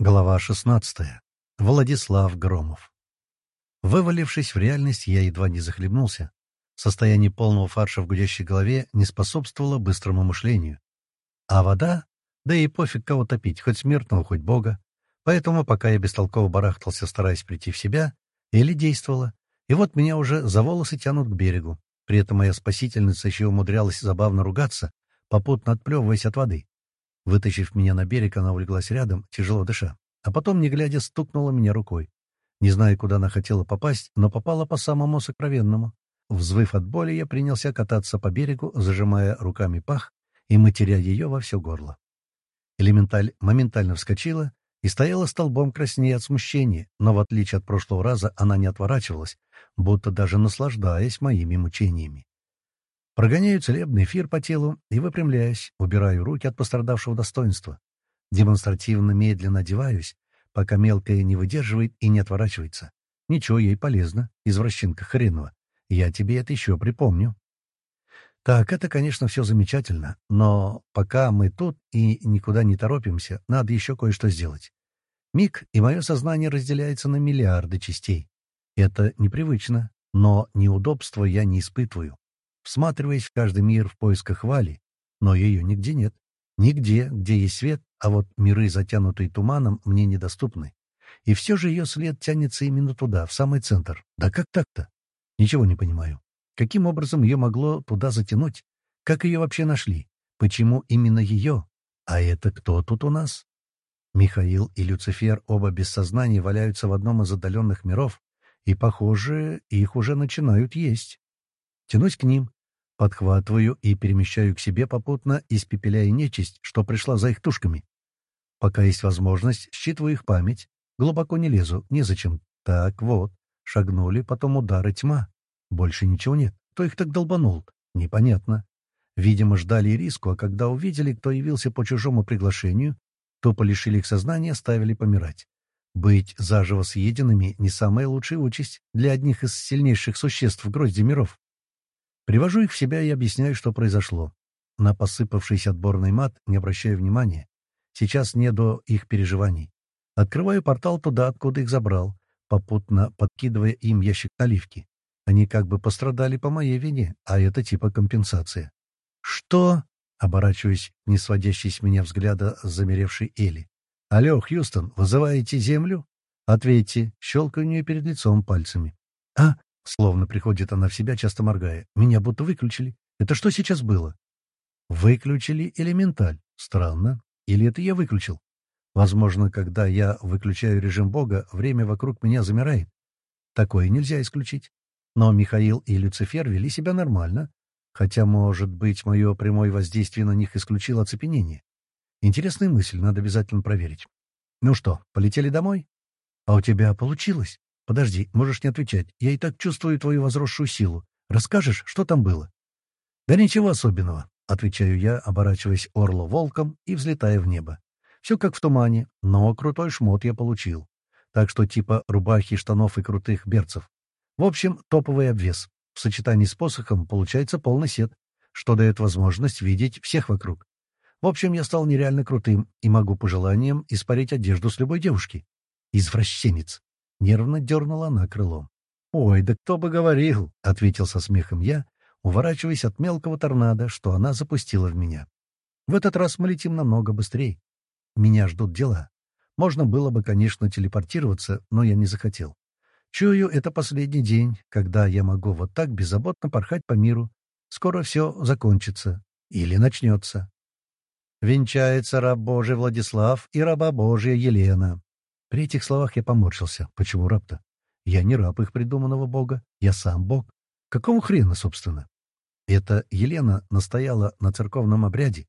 Глава 16. Владислав Громов. Вывалившись в реальность, я едва не захлебнулся. Состояние полного фарша в гудящей голове не способствовало быстрому мышлению. А вода? Да и пофиг кого топить, хоть смертного, хоть бога. Поэтому, пока я бестолково барахтался, стараясь прийти в себя, или действовала, и вот меня уже за волосы тянут к берегу. При этом моя спасительница еще умудрялась забавно ругаться, попутно отплевываясь от воды. Вытащив меня на берег, она улеглась рядом, тяжело дыша, а потом, не глядя, стукнула меня рукой. Не знаю, куда она хотела попасть, но попала по самому сокровенному. Взвыв от боли, я принялся кататься по берегу, зажимая руками пах и матеря ее во все горло. Элементаль моментально вскочила и стояла столбом краснее от смущения, но в отличие от прошлого раза она не отворачивалась, будто даже наслаждаясь моими мучениями. Прогоняю целебный эфир по телу и, выпрямляясь, убираю руки от пострадавшего достоинства. Демонстративно медленно одеваюсь, пока мелкая не выдерживает и не отворачивается. Ничего, ей полезно, извращенка хренова. Я тебе это еще припомню. Так, это, конечно, все замечательно, но пока мы тут и никуда не торопимся, надо еще кое-что сделать. Миг, и мое сознание разделяется на миллиарды частей. Это непривычно, но неудобства я не испытываю всматриваясь в каждый мир в поисках Вали, но ее нигде нет. Нигде, где есть свет, а вот миры, затянутые туманом, мне недоступны. И все же ее след тянется именно туда, в самый центр. Да как так-то? Ничего не понимаю. Каким образом ее могло туда затянуть? Как ее вообще нашли? Почему именно ее? А это кто тут у нас? Михаил и Люцифер оба без сознания валяются в одном из отдаленных миров, и, похоже, их уже начинают есть. Тянусь к ним, Подхватываю и перемещаю к себе попутно, испепеляя нечисть, что пришла за их тушками. Пока есть возможность, считываю их память. Глубоко не лезу, незачем. Так вот, шагнули, потом удары тьма. Больше ничего нет. Кто их так долбанул? Непонятно. Видимо, ждали риску, а когда увидели, кто явился по чужому приглашению, то полишили их сознания, оставили помирать. Быть заживо съеденными — не самая лучшая участь для одних из сильнейших существ в грозде миров. Привожу их в себя и объясняю, что произошло. На посыпавшийся отборный мат не обращаю внимания. Сейчас не до их переживаний. Открываю портал туда, откуда их забрал, попутно подкидывая им ящик наливки. Они как бы пострадали по моей вине, а это типа компенсация. «Что?» — оборачиваюсь, не сводящий с меня взгляда замеревший Элли. «Алло, Хьюстон, вызываете землю?» «Ответьте», — щелкаю нее перед лицом пальцами. «А, Словно приходит она в себя, часто моргая. Меня будто выключили. Это что сейчас было? Выключили элементаль. Странно. Или это я выключил? Возможно, когда я выключаю режим Бога, время вокруг меня замирает. Такое нельзя исключить. Но Михаил и Люцифер вели себя нормально, хотя, может быть, мое прямое воздействие на них исключило оцепенение. Интересная мысль, надо обязательно проверить. Ну что, полетели домой? А у тебя получилось? «Подожди, можешь не отвечать. Я и так чувствую твою возросшую силу. Расскажешь, что там было?» «Да ничего особенного», — отвечаю я, оборачиваясь орло-волком и взлетая в небо. «Все как в тумане, но крутой шмот я получил. Так что типа рубахи, штанов и крутых берцев. В общем, топовый обвес. В сочетании с посохом получается полный сет, что дает возможность видеть всех вокруг. В общем, я стал нереально крутым и могу по желаниям испарить одежду с любой девушки. Извращенец. Нервно дернула она крылом. «Ой, да кто бы говорил!» — ответил со смехом я, уворачиваясь от мелкого торнадо, что она запустила в меня. «В этот раз мы летим намного быстрее. Меня ждут дела. Можно было бы, конечно, телепортироваться, но я не захотел. Чую, это последний день, когда я могу вот так беззаботно порхать по миру. Скоро все закончится. Или начнется. Венчается раб Божий Владислав и раба Божья Елена. При этих словах я поморщился. Почему раб-то? Я не раб их придуманного бога, я сам бог. Какого хрена, собственно? Это Елена настояла на церковном обряде.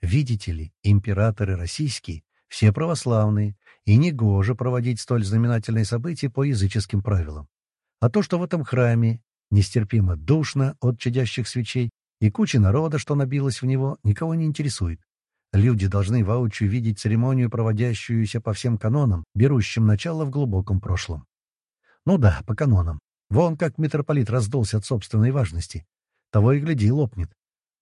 Видите ли, императоры российские, все православные, и негоже проводить столь знаменательные события по языческим правилам. А то, что в этом храме нестерпимо душно от чадящих свечей и куча народа, что набилось в него, никого не интересует. Люди должны воочию видеть церемонию, проводящуюся по всем канонам, берущим начало в глубоком прошлом. Ну да, по канонам. Вон как митрополит раздулся от собственной важности. Того и гляди, лопнет.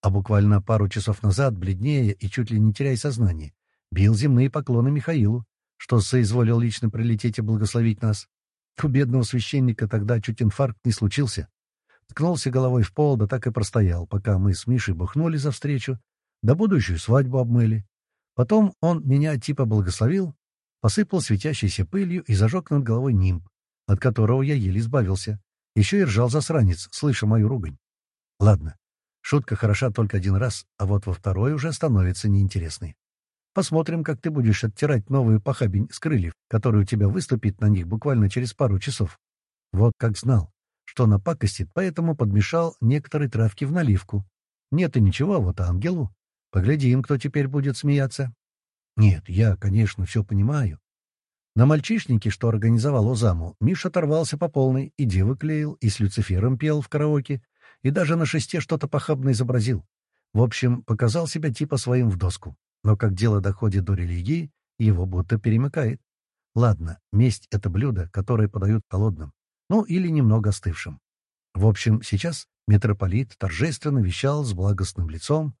А буквально пару часов назад, бледнее и чуть ли не теряя сознание, бил земные поклоны Михаилу, что соизволил лично прилететь и благословить нас. У бедного священника тогда чуть инфаркт не случился. Ткнулся головой в пол, да так и простоял, пока мы с Мишей бухнули за встречу, да будущую свадьбу обмыли. Потом он меня типа благословил, посыпал светящейся пылью и зажег над головой нимб, от которого я еле избавился. Еще и ржал засранец, слыша мою ругань. Ладно, шутка хороша только один раз, а вот во второй уже становится неинтересной. Посмотрим, как ты будешь оттирать новую похабень с крыльев, который у тебя выступит на них буквально через пару часов. Вот как знал, что напакостит, поэтому подмешал некоторые травки в наливку. Нет и ничего, вот ангелу. Поглядим, кто теперь будет смеяться. Нет, я, конечно, все понимаю. На мальчишнике, что организовал Озаму, Миша оторвался по полной, и девы клеил, и с Люцифером пел в караоке, и даже на шесте что-то похабно изобразил. В общем, показал себя типа своим в доску. Но как дело доходит до религии, его будто перемыкает. Ладно, месть — это блюдо, которое подают холодным, ну или немного остывшим. В общем, сейчас митрополит торжественно вещал с благостным лицом,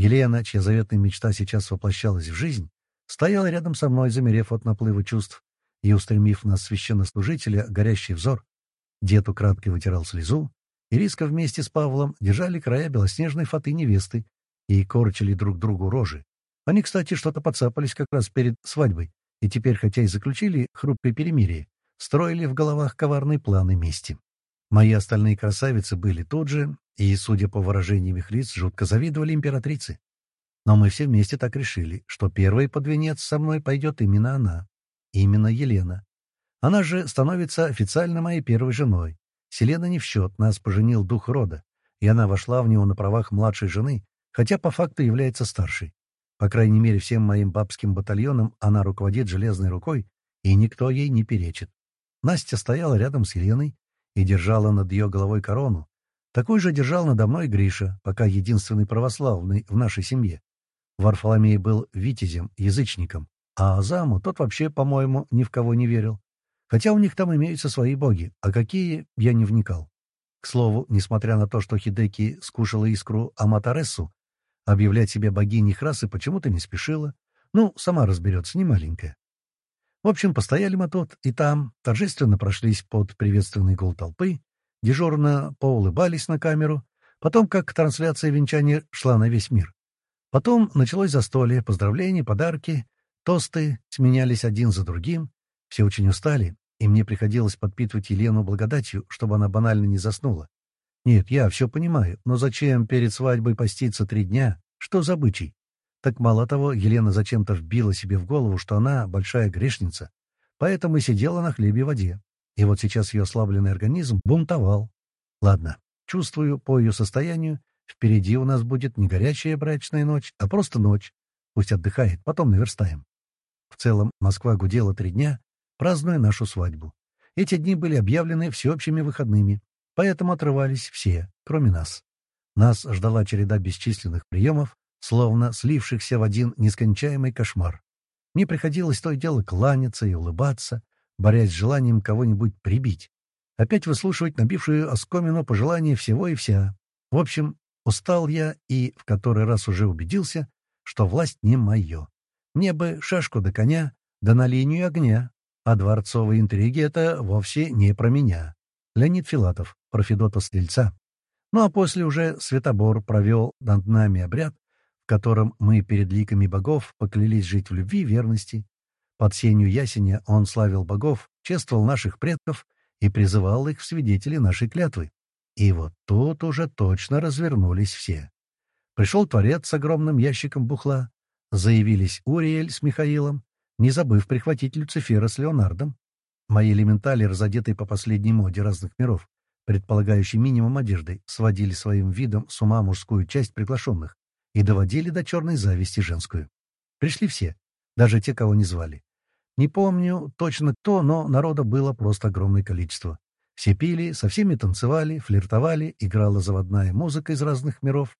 Елена, чья заветная мечта сейчас воплощалась в жизнь, стояла рядом со мной, замерев от наплыва чувств и устремив на священнослужителя горящий взор. Дед украдкой вытирал слезу, и Риска вместе с Павлом держали края белоснежной фаты невесты и корчили друг другу рожи. Они, кстати, что-то подцапались как раз перед свадьбой, и теперь, хотя и заключили хрупкое перемирие, строили в головах коварные планы мести. Мои остальные красавицы были тут же, и, судя по выражениям их лиц, жутко завидовали императрице. Но мы все вместе так решили, что первой под венец со мной пойдет именно она. Именно Елена. Она же становится официально моей первой женой. Селена не в счет, нас поженил дух рода, и она вошла в него на правах младшей жены, хотя по факту является старшей. По крайней мере, всем моим бабским батальоном она руководит железной рукой, и никто ей не перечит. Настя стояла рядом с Еленой и держала над ее головой корону, такой же держал надо мной Гриша, пока единственный православный в нашей семье. Варфоломей был витязем, язычником, а Азаму тот вообще, по-моему, ни в кого не верил. Хотя у них там имеются свои боги, а какие, я не вникал. К слову, несмотря на то, что Хидеки скушала искру Аматарессу, объявлять себя богиней Храсы почему-то не спешила. Ну, сама разберется, не маленькая. В общем, постояли мы тут и там, торжественно прошлись под приветственный гул толпы, дежурно поулыбались на камеру, потом как трансляция венчания шла на весь мир. Потом началось застолье, поздравления, подарки, тосты сменялись один за другим. Все очень устали, и мне приходилось подпитывать Елену благодатью, чтобы она банально не заснула. Нет, я все понимаю, но зачем перед свадьбой поститься три дня? Что за обычай? Так мало того, Елена зачем-то вбила себе в голову, что она большая грешница, поэтому и сидела на хлебе и воде. И вот сейчас ее ослабленный организм бунтовал. Ладно, чувствую по ее состоянию, впереди у нас будет не горячая брачная ночь, а просто ночь. Пусть отдыхает, потом наверстаем. В целом, Москва гудела три дня, празднуя нашу свадьбу. Эти дни были объявлены всеобщими выходными, поэтому отрывались все, кроме нас. Нас ждала череда бесчисленных приемов, словно слившихся в один нескончаемый кошмар. Мне приходилось то и дело кланяться и улыбаться, борясь с желанием кого-нибудь прибить. Опять выслушивать набившую оскомину пожелания всего и вся. В общем, устал я и в который раз уже убедился, что власть не мое. Мне бы шашку до коня, да на линию огня. А дворцовые интриги — это вовсе не про меня. Леонид Филатов, про Федота Стрельца. Ну а после уже Светобор провел над нами обряд, в котором мы перед ликами богов поклялись жить в любви и верности, под сенью ясеня он славил богов, чествовал наших предков и призывал их в свидетели нашей клятвы. И вот тут уже точно развернулись все. Пришел Творец с огромным ящиком бухла, заявились Уриэль с Михаилом, не забыв прихватить Люцифера с Леонардом. Мои элементали, разодетые по последней моде разных миров, предполагающий минимум одежды, сводили своим видом с ума мужскую часть приглашенных и доводили до черной зависти женскую. Пришли все, даже те, кого не звали. Не помню точно кто, но народа было просто огромное количество. Все пили, со всеми танцевали, флиртовали, играла заводная музыка из разных миров.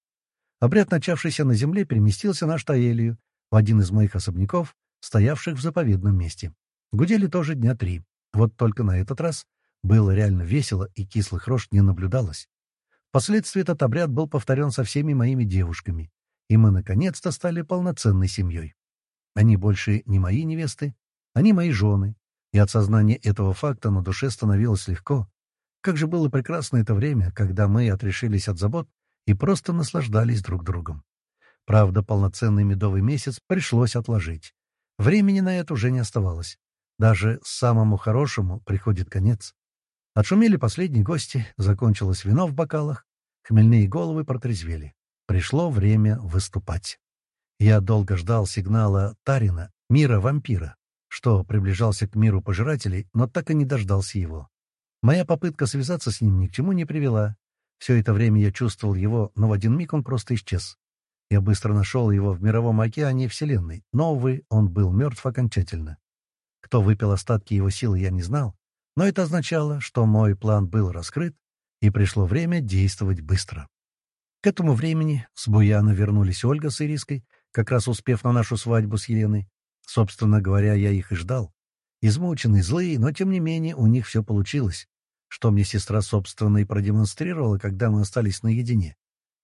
Обряд, начавшийся на земле, переместился на Штаэлию, в один из моих особняков, стоявших в заповедном месте. Гудели тоже дня три. Вот только на этот раз было реально весело, и кислых рож не наблюдалось. Впоследствии этот обряд был повторен со всеми моими девушками, и мы наконец-то стали полноценной семьей. Они больше не мои невесты, Они мои жены, и от сознания этого факта на душе становилось легко. Как же было прекрасно это время, когда мы отрешились от забот и просто наслаждались друг другом. Правда, полноценный медовый месяц пришлось отложить. Времени на это уже не оставалось. Даже самому хорошему приходит конец. Отшумели последние гости, закончилось вино в бокалах, хмельные головы протрезвели. Пришло время выступать. Я долго ждал сигнала Тарина, мира вампира, что приближался к миру пожирателей, но так и не дождался его. Моя попытка связаться с ним ни к чему не привела. Все это время я чувствовал его, но в один миг он просто исчез. Я быстро нашел его в мировом океане Вселенной, но, увы, он был мертв окончательно. Кто выпил остатки его силы, я не знал, но это означало, что мой план был раскрыт, и пришло время действовать быстро. К этому времени с Буяна вернулись Ольга с Ириской, как раз успев на нашу свадьбу с Еленой. Собственно говоря, я их и ждал. Измученные, злые, но тем не менее у них все получилось, что мне сестра собственно и продемонстрировала, когда мы остались наедине.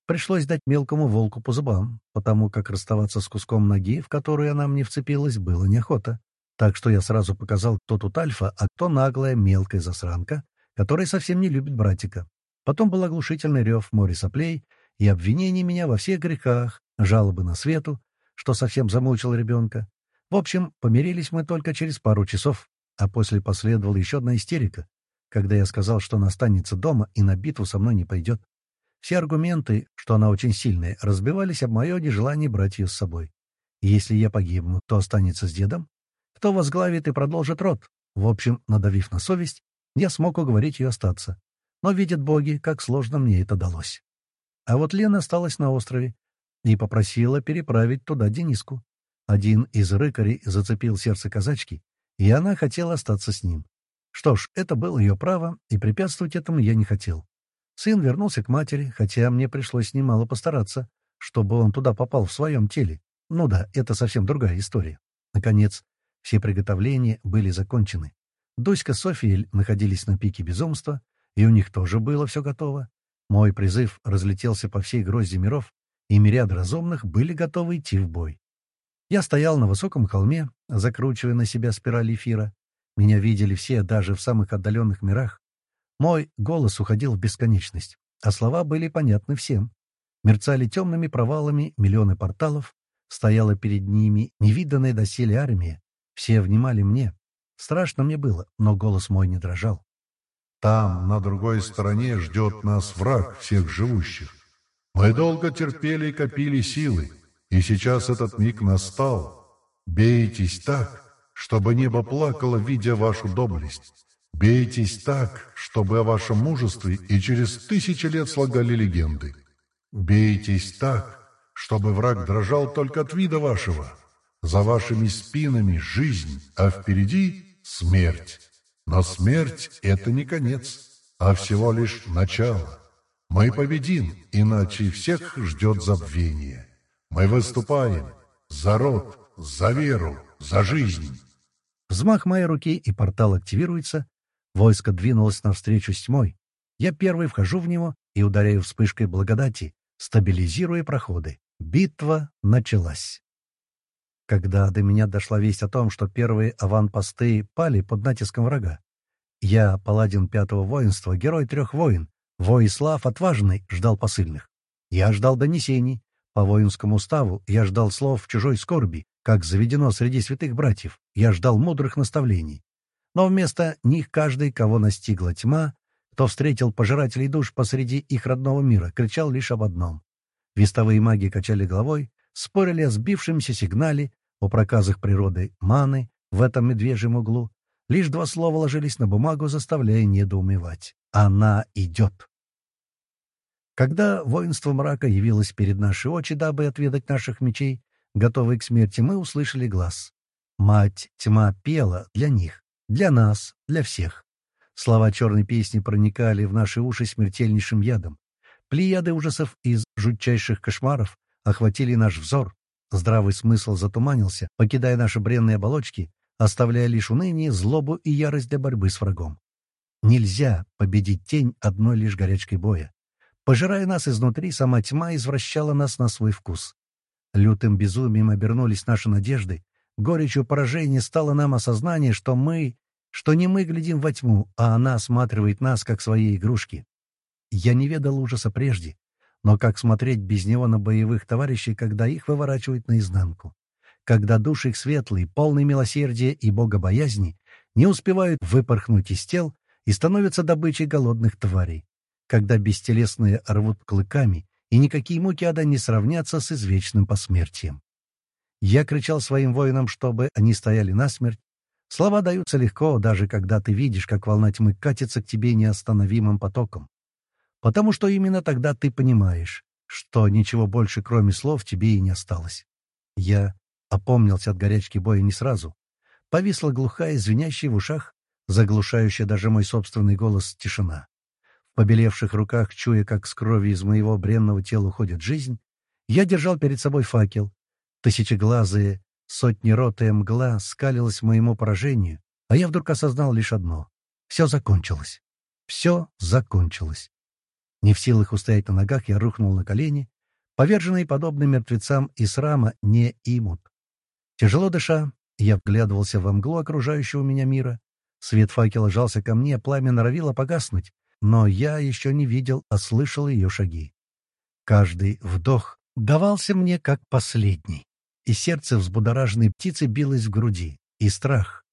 Пришлось дать мелкому волку по зубам, потому как расставаться с куском ноги, в которую она мне вцепилась, было неохота. Так что я сразу показал, кто тут альфа, а кто наглая мелкая засранка, которая совсем не любит братика. Потом был оглушительный рев море соплей и обвинение меня во всех грехах, жалобы на свету, что совсем замучил ребенка. В общем, помирились мы только через пару часов, а после последовала еще одна истерика, когда я сказал, что она останется дома и на битву со мной не пойдет. Все аргументы, что она очень сильная, разбивались об мое нежелание брать ее с собой. И если я погибну, то останется с дедом? Кто возглавит и продолжит род? В общем, надавив на совесть, я смог уговорить ее остаться. Но видят боги, как сложно мне это далось. А вот Лена осталась на острове и попросила переправить туда Дениску. Один из рыкарей зацепил сердце казачки, и она хотела остаться с ним. Что ж, это было ее право, и препятствовать этому я не хотел. Сын вернулся к матери, хотя мне пришлось немало постараться, чтобы он туда попал в своем теле. Ну да, это совсем другая история. Наконец, все приготовления были закончены. Дуська с Софией находились на пике безумства, и у них тоже было все готово. Мой призыв разлетелся по всей грозди миров, и мириады разумных были готовы идти в бой. Я стоял на высоком холме, закручивая на себя спираль эфира. Меня видели все, даже в самых отдаленных мирах, мой голос уходил в бесконечность, а слова были понятны всем. Мерцали темными провалами миллионы порталов, стояла перед ними невиданная доселе армия. Все внимали мне. Страшно мне было, но голос мой не дрожал. «Там, на другой стороне, ждет нас враг всех живущих. Мы долго терпели и копили силы, и сейчас этот миг настал. Бейтесь так, чтобы небо плакало, видя вашу доблесть. Бейтесь так, чтобы о вашем мужестве и через тысячи лет слагали легенды. Бейтесь так, чтобы враг дрожал только от вида вашего. За вашими спинами жизнь, а впереди смерть. Но смерть — это не конец, а всего лишь начало. Мы победим, иначе всех ждет забвение. Мы выступаем за род, за веру, за жизнь. Взмах моей руки, и портал активируется, Войско двинулось навстречу с тьмой. Я первый вхожу в него и ударяю вспышкой благодати, стабилизируя проходы. Битва началась. Когда до меня дошла весть о том, что первые аванпосты пали под натиском врага, я, паладин пятого воинства, герой трех войн, Воислав отважный, ждал посыльных. Я ждал донесений. По воинскому уставу я ждал слов в чужой скорби, как заведено среди святых братьев. Я ждал мудрых наставлений. Но вместо них каждый, кого настигла тьма, кто встретил пожирателей душ посреди их родного мира, кричал лишь об одном. Вестовые маги качали головой, спорили о сбившемся сигнале, о проказах природы маны в этом медвежьем углу. Лишь два слова ложились на бумагу, заставляя недоумевать. Она идет. Когда воинство мрака явилось перед наши очи, дабы отведать наших мечей, готовые к смерти, мы услышали глаз. Мать тьма пела для них, для нас, для всех. Слова черной песни проникали в наши уши смертельнейшим ядом. Плеяды ужасов из жутчайших кошмаров охватили наш взор. Здравый смысл затуманился, покидая наши бренные оболочки, оставляя лишь уныние, злобу и ярость для борьбы с врагом. Нельзя победить тень одной лишь горячкой боя. Пожирая нас изнутри, сама тьма извращала нас на свой вкус. Лютым безумием обернулись наши надежды, Горечью поражения стало нам осознание, что мы, что не мы глядим во тьму, а она осматривает нас, как свои игрушки. Я не ведал ужаса прежде, но как смотреть без него на боевых товарищей, когда их выворачивают наизнанку? Когда души их светлые, полные милосердия и богобоязни, не успевают выпорхнуть из тел и становятся добычей голодных тварей? Когда бестелесные рвут клыками, и никакие муки ада не сравнятся с извечным посмертием? Я кричал своим воинам, чтобы они стояли насмерть. Слова даются легко, даже когда ты видишь, как волна тьмы катится к тебе неостановимым потоком потому что именно тогда ты понимаешь, что ничего больше, кроме слов, тебе и не осталось. Я опомнился от горячки боя не сразу. Повисла глухая, звенящая в ушах, заглушающая даже мой собственный голос тишина. Побелевших руках, чуя, как с крови из моего бренного тела уходит жизнь, я держал перед собой факел. Тысячеглазые, сотни ротая мгла скалилась моему поражению, а я вдруг осознал лишь одно — все закончилось. Все закончилось. Не в силах устоять на ногах, я рухнул на колени. Поверженные, подобно мертвецам из рама, не имут. Тяжело дыша, я вглядывался во мглу окружающего меня мира. Свет факела жался ко мне, пламя норовило погаснуть, но я еще не видел, а слышал ее шаги. Каждый вдох давался мне как последний, и сердце взбудораженной птицы билось в груди, и страх.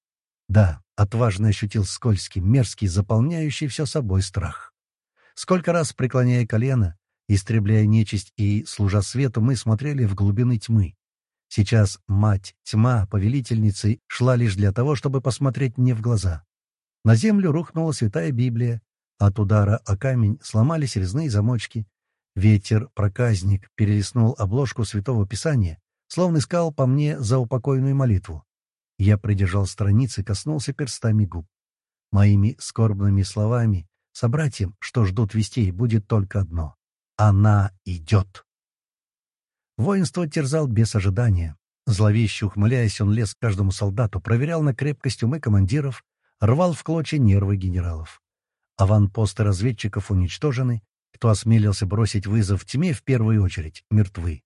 Да, отважно ощутил скользкий, мерзкий, заполняющий все собой страх. Сколько раз, преклоняя колено, истребляя нечисть и, служа свету, мы смотрели в глубины тьмы. Сейчас мать, тьма, повелительницей, шла лишь для того, чтобы посмотреть мне в глаза. На землю рухнула святая Библия. От удара о камень сломались резные замочки. Ветер-проказник перелистнул обложку Святого Писания, словно искал по мне за упокойную молитву. Я придержал страницы, коснулся перстами губ. Моими скорбными словами Собратьям, что ждут вестей, будет только одно — она идет. Воинство терзал без ожидания. Зловеще ухмыляясь, он лез к каждому солдату, проверял на крепкость умы командиров, рвал в клочья нервы генералов. Аванпосты разведчиков уничтожены, кто осмелился бросить вызов тьме в первую очередь, мертвы.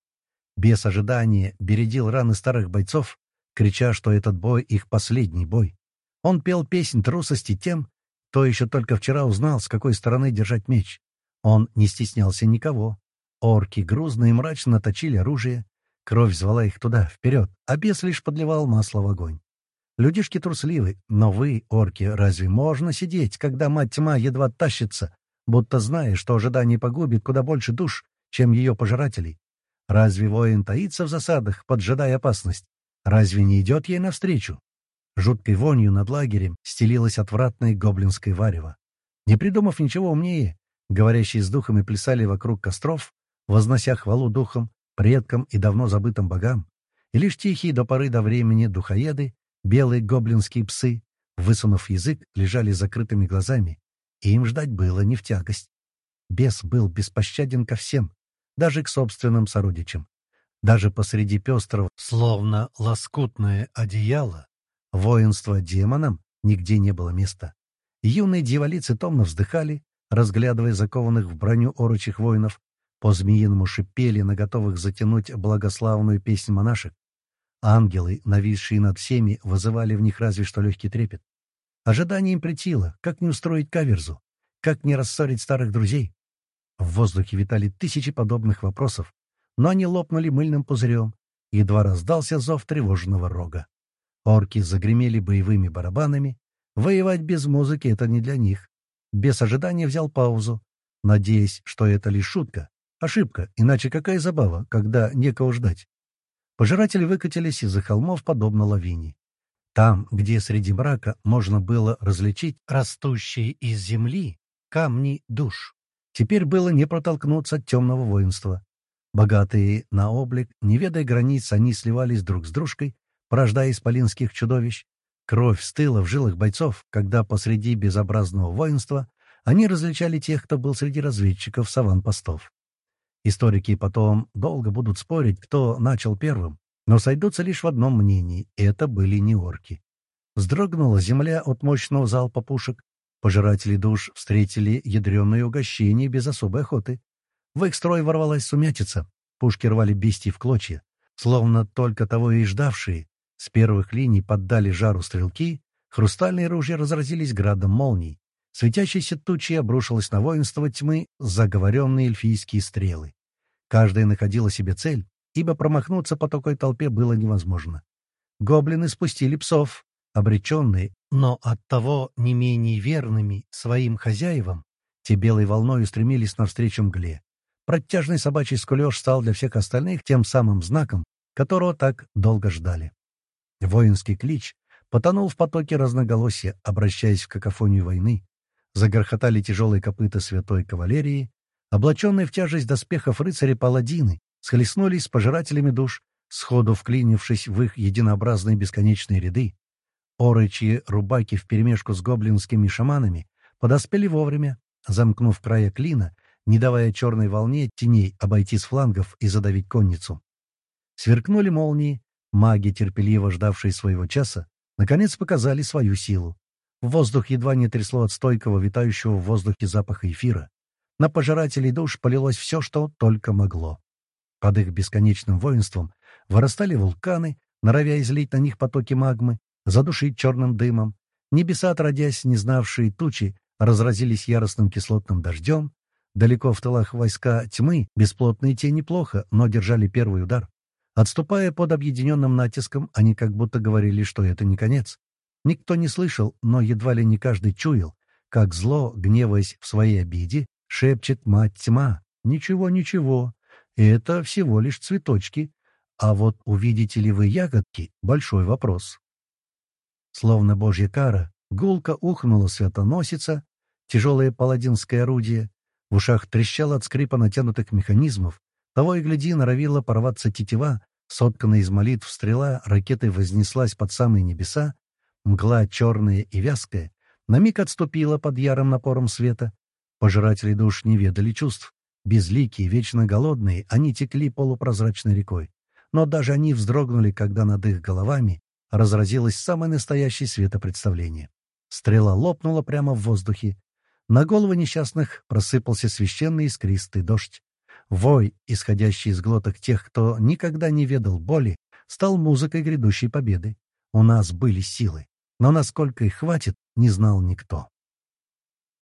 Без ожидания бередил раны старых бойцов, крича, что этот бой — их последний бой. Он пел песнь трусости тем, кто еще только вчера узнал, с какой стороны держать меч. Он не стеснялся никого. Орки грузно и мрачно точили оружие. Кровь звала их туда, вперед, а бес лишь подливал масло в огонь. Людишки трусливы, но вы, орки, разве можно сидеть, когда мать тьма едва тащится, будто зная, что ожидание погубит куда больше душ, чем ее пожирателей? Разве воин таится в засадах, поджидая опасность? Разве не идет ей навстречу? Жуткой вонью над лагерем стелилась отвратная гоблинская варево. Не придумав ничего умнее, говорящие с духами плясали вокруг костров, вознося хвалу духам, предкам и давно забытым богам, и лишь тихие до поры до времени духоеды, белые гоблинские псы, высунув язык, лежали закрытыми глазами, и им ждать было не в тягость. Бес был беспощаден ко всем, даже к собственным сородичам. Даже посреди пестрого, словно лоскутное одеяло, Воинства демонам нигде не было места. Юные дьяволицы томно вздыхали, разглядывая закованных в броню орочих воинов, по-змеиному шипели на готовых затянуть благославную песнь монашек. Ангелы, нависшие над всеми, вызывали в них разве что легкий трепет. Ожидание им притило, как не устроить каверзу, как не рассорить старых друзей. В воздухе витали тысячи подобных вопросов, но они лопнули мыльным пузырем, едва раздался зов тревожного рога. Орки загремели боевыми барабанами. Воевать без музыки — это не для них. Без ожидания взял паузу, надеясь, что это лишь шутка. Ошибка, иначе какая забава, когда некого ждать. Пожиратели выкатились из-за холмов, подобно лавине. Там, где среди мрака можно было различить растущие из земли камни душ. Теперь было не протолкнуться от темного воинства. Богатые на облик, не ведая границ, они сливались друг с дружкой, порождая исполинских чудовищ. Кровь стыла в жилах бойцов, когда посреди безобразного воинства они различали тех, кто был среди разведчиков саван-постов. Историки потом долго будут спорить, кто начал первым, но сойдутся лишь в одном мнении — это были не орки. Вздрогнула земля от мощного залпа пушек. Пожиратели душ встретили ядреное угощение без особой охоты. В их строй ворвалась сумятица. Пушки рвали бестий в клочья, словно только того и ждавшие, С первых линий поддали жару стрелки, хрустальные ружья разразились градом молний. Светящейся тучей обрушилась на воинство тьмы заговоренные эльфийские стрелы. Каждая находила себе цель, ибо промахнуться по такой толпе было невозможно. Гоблины спустили псов, обреченные, но оттого не менее верными своим хозяевам, те белой волной устремились навстречу мгле. Протяжный собачий скулеж стал для всех остальных тем самым знаком, которого так долго ждали. Воинский клич потонул в потоке разноголосия, обращаясь в какофонию войны. Загорхотали тяжелые копыта святой кавалерии, облаченные в тяжесть доспехов рыцари-паладины, схлестнулись с пожирателями душ, сходу вклинившись в их единообразные бесконечные ряды. Орычьи рубаки вперемешку с гоблинскими шаманами подоспели вовремя, замкнув края клина, не давая черной волне теней обойти с флангов и задавить конницу. Сверкнули молнии, маги, терпеливо ждавшие своего часа, наконец показали свою силу. Воздух едва не трясло от стойкого, витающего в воздухе запаха эфира. На пожирателей душ полилось все, что только могло. Под их бесконечным воинством вырастали вулканы, норовя излить на них потоки магмы, задушить черным дымом. Небеса, отродясь, не знавшие тучи, разразились яростным кислотным дождем. Далеко в тылах войска тьмы, бесплотные тени плохо, но держали первый удар. Отступая под объединенным натиском, они как будто говорили, что это не конец. Никто не слышал, но едва ли не каждый чуял, как зло, гневаясь в своей обиде, шепчет мать тьма. «Ничего, ничего, это всего лишь цветочки, а вот увидите ли вы ягодки — большой вопрос». Словно божья кара, гулко ухнула святоносица, тяжелое паладинское орудие, в ушах трещало от скрипа натянутых механизмов, того и гляди, норовила порваться тетива, сотканная из молитв стрела ракетой вознеслась под самые небеса, Мгла черная и вязкая. На миг отступила под ярым напором света. Пожиратели душ не ведали чувств. Безликие, вечно голодные, они текли полупрозрачной рекой. Но даже они вздрогнули, когда над их головами разразилось самое настоящее светопредставление. Стрела лопнула прямо в воздухе. На головы несчастных просыпался священный искристый дождь. Вой, исходящий из глоток тех, кто никогда не ведал боли, стал музыкой грядущей победы. У нас были силы но насколько их хватит, не знал никто.